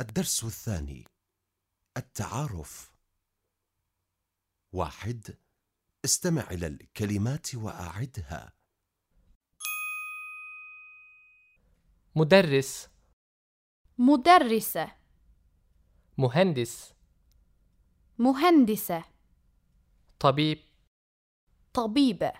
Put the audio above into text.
الدرس الثاني التعارف. واحد استمع إلى الكلمات وأعدها. مدرس. مدرسة. مهندس. مهندسة. طبيب. طبيبة.